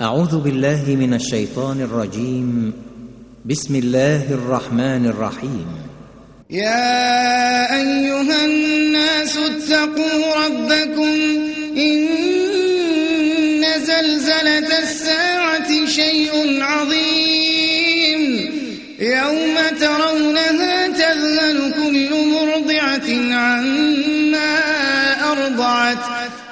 أعوذ بالله من الشيطان الرجيم. بسم الله الرحمن الرحيم. يا أيها الناس اتقوا ربكم إن زلزلة الساعة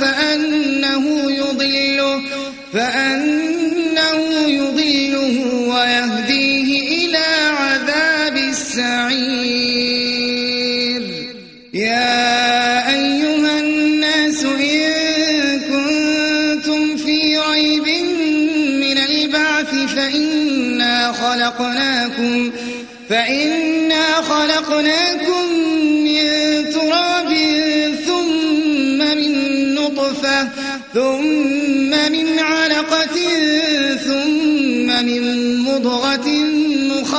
فأنه يضله فأنه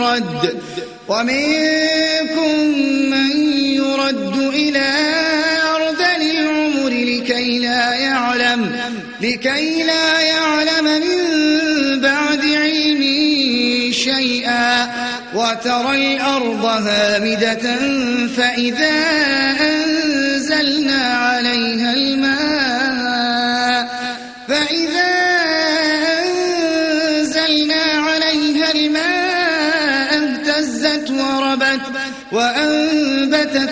يرد ومنكم من يرد إلى أرض العمر لكي لا يعلم لكي لا يعلم من بعد علم شيئا. وترى الأرض هامدة فإذا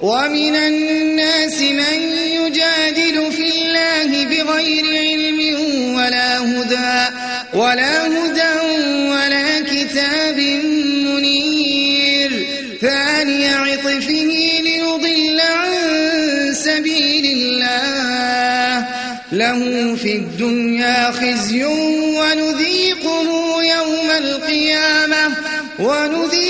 ومن الناس من يجادل في الله بغير علم ولا هدى ولا هدى ولا كتاب منير. ثاني عطفه ليضل عن سبيل الله. له في الدنيا خزي ونذيقه يوم القيامة ونذيقه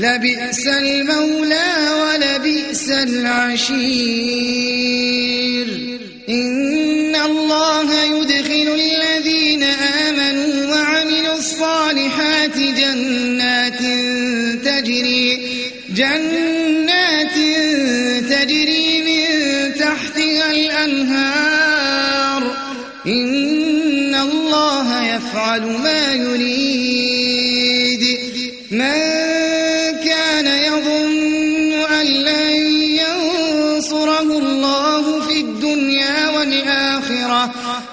لبئس المولى ولبئس العشير. إن الله يدخل الذين آمنوا وعملوا الصالحات جنات تجري جنات تجري من الأنهار. إن الله يفعل ما يريد.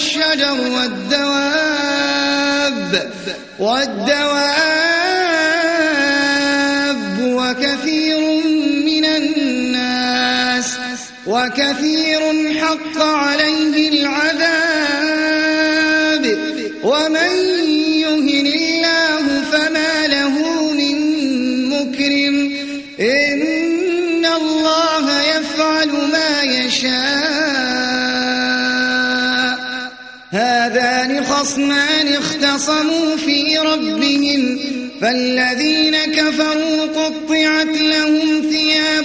والشجر والدواب والدواب وكثير من الناس وكثير حق عليه العذاب ومن خصمان اختصموا في ربهم فالذين كفروا قطعت لهم ثياب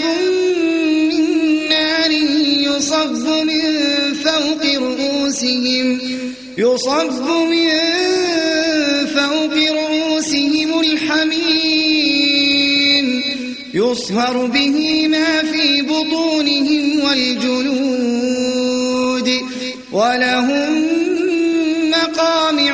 من نار يصب من فوق رؤوسهم يصب من فوق رؤوسهم الحميم يصهر به ما في بطونهم والجلود ولهم مقامع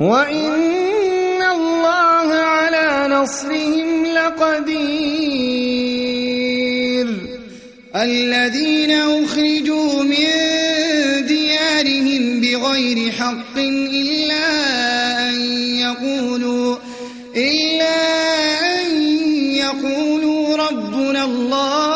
وإن الله على نصرهم لقدير الذين أخرجوا من ديارهم بغير حق إلا أن يقولوا إلا أن يقولوا ربنا الله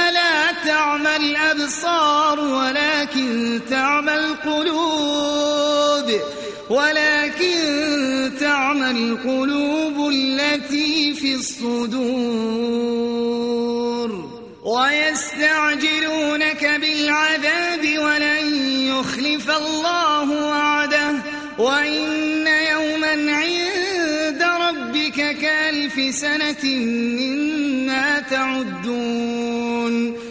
تعمى الأبصار ولكن تعمى القلوب ولكن تعمى القلوب التي في الصدور. ويستعجلونك بالعذاب ولن يخلف الله وعده. وإن يوما عند ربك كألف سنة مما تعدون.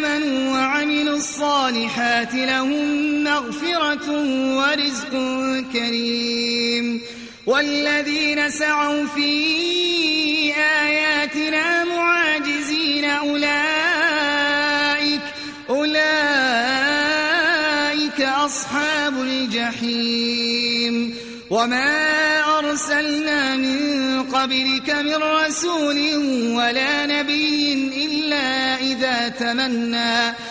الصالحات لهم مغفرة ورزق كريم. والذين سعوا في آياتنا معاجزين أولئك أولئك أصحاب الجحيم. وما أرسلنا من قبلك من رسول ولا نبي إلا إذا تمنى.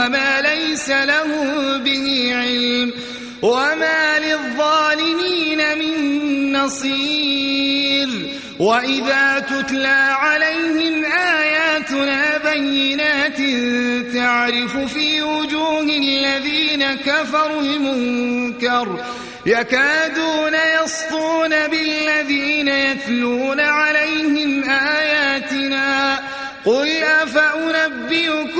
وما ليس له به علم وما للظالمين من نصير وإذا تتلى عليهم آياتنا بينات تعرف في وجوه الذين كفروا المنكر يكادون يسطون بالذين يتلون عليهم آياتنا قل أفأنبئكم